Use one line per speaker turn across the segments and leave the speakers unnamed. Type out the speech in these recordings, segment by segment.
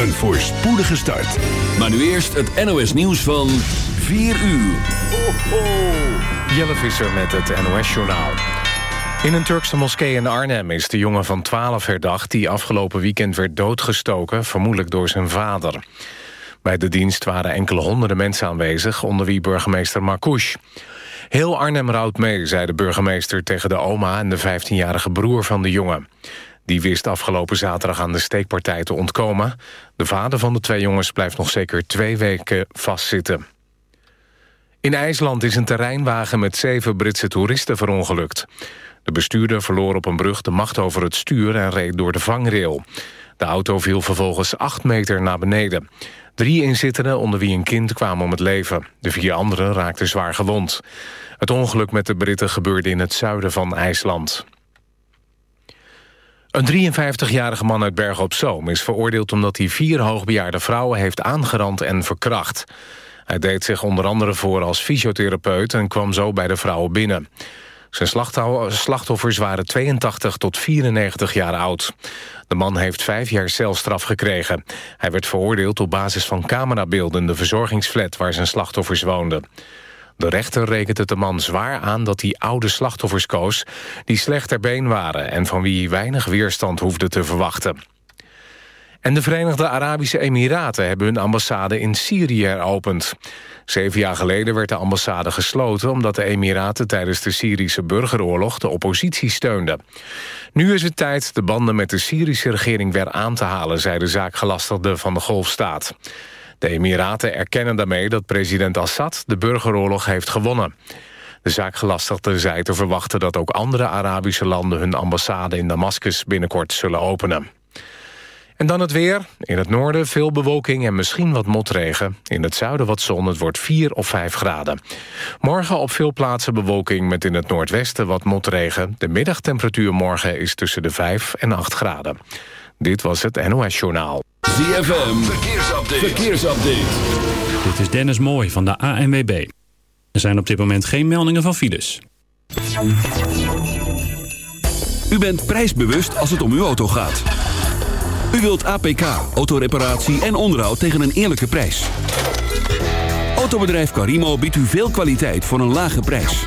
Een voorspoedige start.
Maar nu eerst het NOS nieuws van 4 uur.
Ho, ho. Jelle Visser met het NOS-journaal. In een Turkse moskee in Arnhem is de jongen van 12 herdacht... die afgelopen weekend werd doodgestoken, vermoedelijk door zijn vader. Bij de dienst waren enkele honderden mensen aanwezig... onder wie burgemeester Marcouch. Heel Arnhem rouwt mee, zei de burgemeester tegen de oma... en de 15-jarige broer van de jongen. Die wist afgelopen zaterdag aan de steekpartij te ontkomen. De vader van de twee jongens blijft nog zeker twee weken vastzitten. In IJsland is een terreinwagen met zeven Britse toeristen verongelukt. De bestuurder verloor op een brug de macht over het stuur en reed door de vangrail. De auto viel vervolgens acht meter naar beneden. Drie inzittenden, onder wie een kind, kwamen om het leven. De vier anderen raakten zwaar gewond. Het ongeluk met de Britten gebeurde in het zuiden van IJsland. Een 53-jarige man uit Bergen op Zoom is veroordeeld... omdat hij vier hoogbejaarde vrouwen heeft aangerand en verkracht. Hij deed zich onder andere voor als fysiotherapeut... en kwam zo bij de vrouwen binnen. Zijn slachtoffers waren 82 tot 94 jaar oud. De man heeft vijf jaar celstraf gekregen. Hij werd veroordeeld op basis van camerabeelden... de verzorgingsflat waar zijn slachtoffers woonden. De rechter rekent het de man zwaar aan dat hij oude slachtoffers koos... die slecht ter been waren en van wie weinig weerstand hoefde te verwachten. En de Verenigde Arabische Emiraten hebben hun ambassade in Syrië heropend. Zeven jaar geleden werd de ambassade gesloten... omdat de Emiraten tijdens de Syrische burgeroorlog de oppositie steunden. Nu is het tijd de banden met de Syrische regering weer aan te halen... zei de zaakgelastigde van de Golfstaat. De Emiraten erkennen daarmee dat president Assad de burgeroorlog heeft gewonnen. De zaakgelastigde zei te verwachten dat ook andere Arabische landen... hun ambassade in Damascus binnenkort zullen openen. En dan het weer. In het noorden veel bewolking en misschien wat motregen. In het zuiden wat zon, het wordt 4 of 5 graden. Morgen op veel plaatsen bewolking met in het noordwesten wat motregen. De middagtemperatuur morgen is tussen de 5 en 8 graden. Dit was het NOS Journaal.
ZFM, verkeersupdate. verkeersupdate.
Dit is Dennis Mooij van de ANWB. Er zijn op dit moment geen meldingen van files.
U bent prijsbewust als het om uw auto gaat. U wilt APK, autoreparatie en onderhoud tegen een eerlijke prijs. Autobedrijf Carimo biedt u veel kwaliteit voor een lage prijs.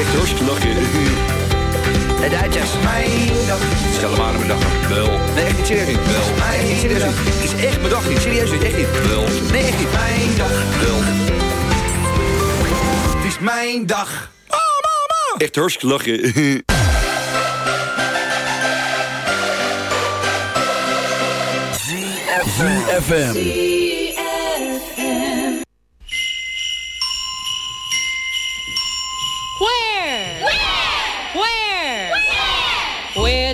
Echt hartstikke lachen.
De Duitsers.
Mijn dag. Stel maar aan mijn dag. Wel. Nee, echt niet serieus niet. Wel. Nee, niet serieus niet. Het is echt mijn dag niet. Serieus niet. Echt niet. Wel. Nee, echt niet. Mijn dag. Wel. Het is mijn dag. Oh, mama. Echt hartstikke lachen.
FM.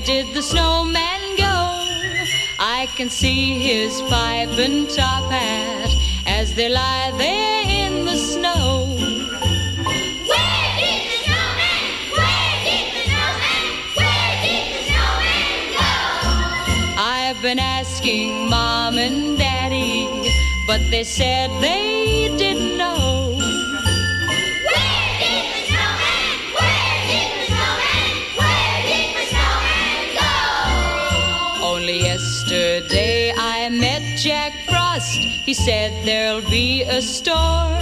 Did the snowman go? I can see his pipe and top hat as they lie there in the snow.
Where did the snowman? Where did the snowman? Where did the snowman go?
I've been asking mom and daddy, but they said they didn't He said there'll be a storm.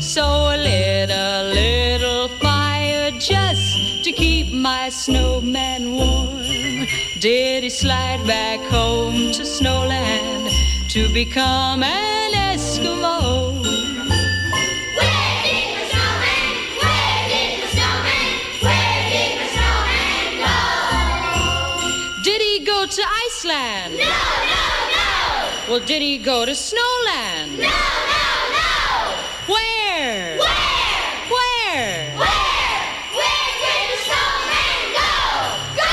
So I lit a little fire just to keep my snowman warm. Did he slide back home to Snowland to become an Eskimo?
Where did the snowman? Where did the snowman? Where did the snowman go?
Did he go to Iceland?
No.
Well, did he go to Snowland?
No, no, no.
Where?
Where?
Where?
Where? Where did the snowman go? Go!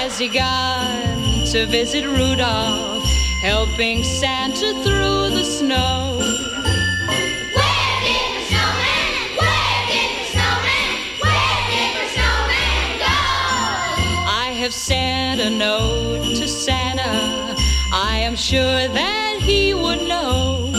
Has he gone to visit Rudolph, helping Santa through the snow?
Where did the snowman? Where did the snowman? Where did the snowman go?
I have sent a note to Santa. I am sure that he would know.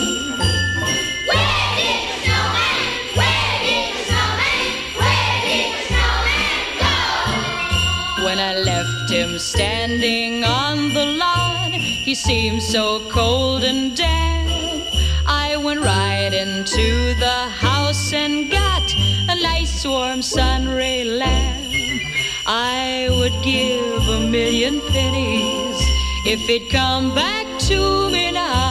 Where did the snowman? Where did the snowman? Where did the snowman go?
When I left him standing on the lawn, he seemed so cold and damp. I went right into the house and got a nice warm sunray lamp. I would give a million pennies if he'd come back to me now.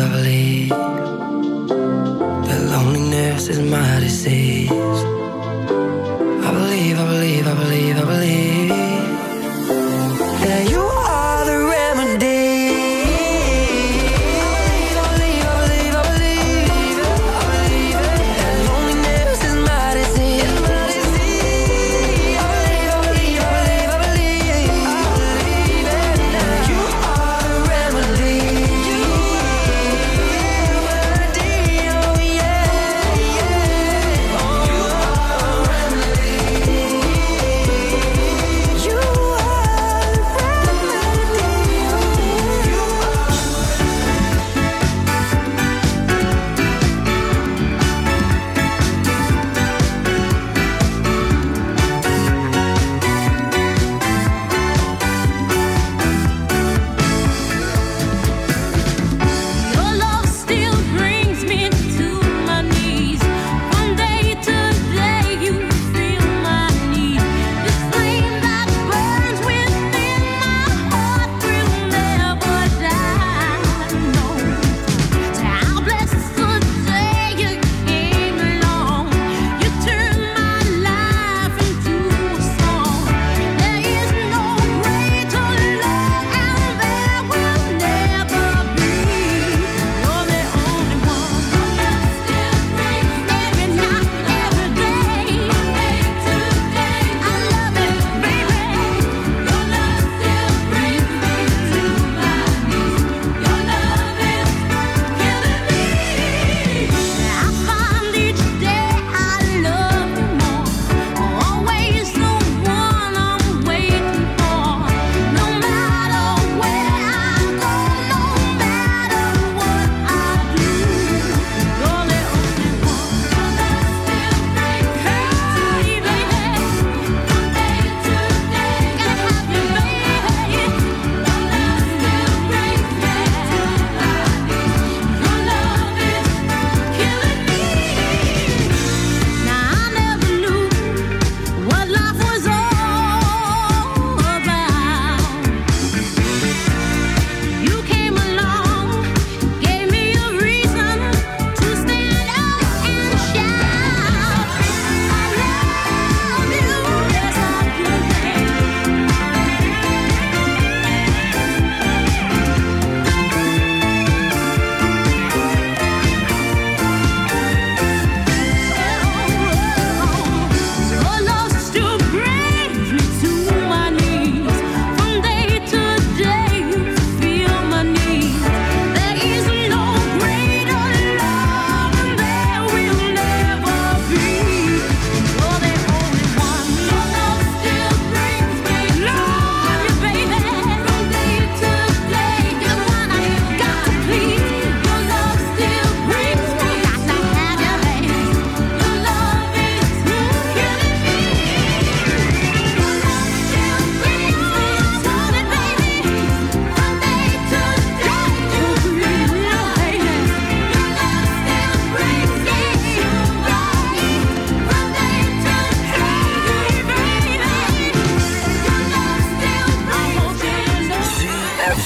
I believe, that loneliness is my disease.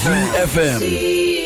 ZFM.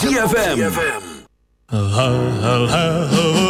ZFM.
ZFM.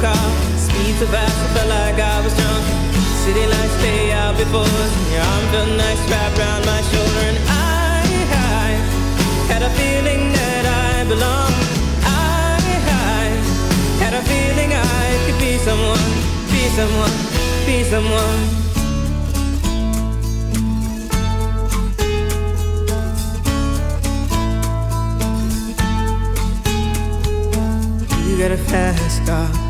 Car. Speed so fast, I felt like I was drunk. City lights lay out before your arm felt nice wrapped around my shoulder. And I, I had a feeling that I belonged. I, I had a feeling I could be someone, be someone, be someone. You got a fast car.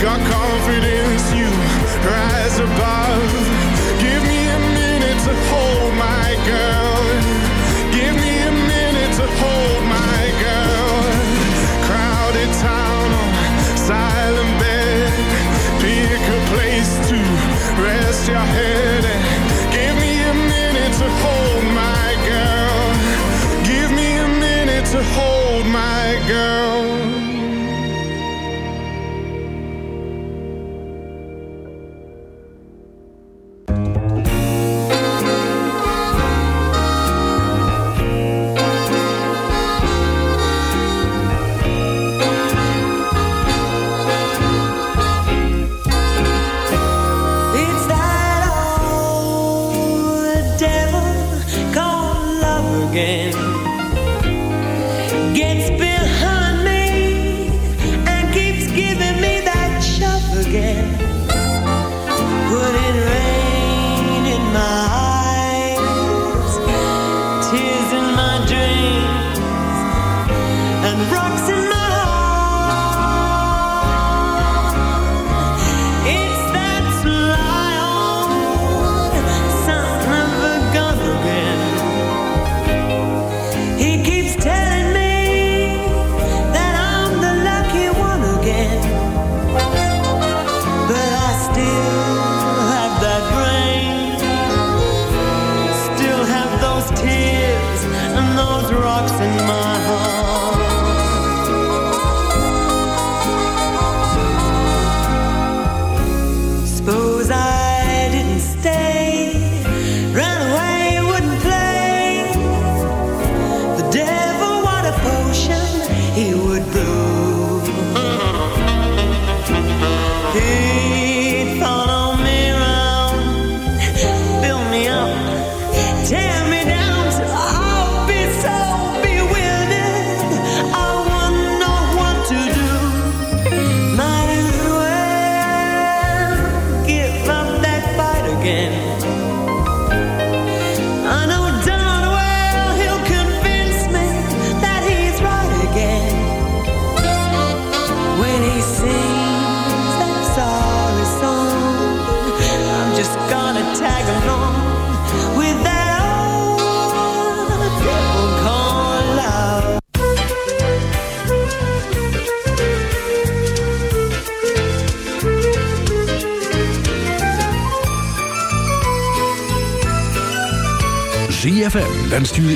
Got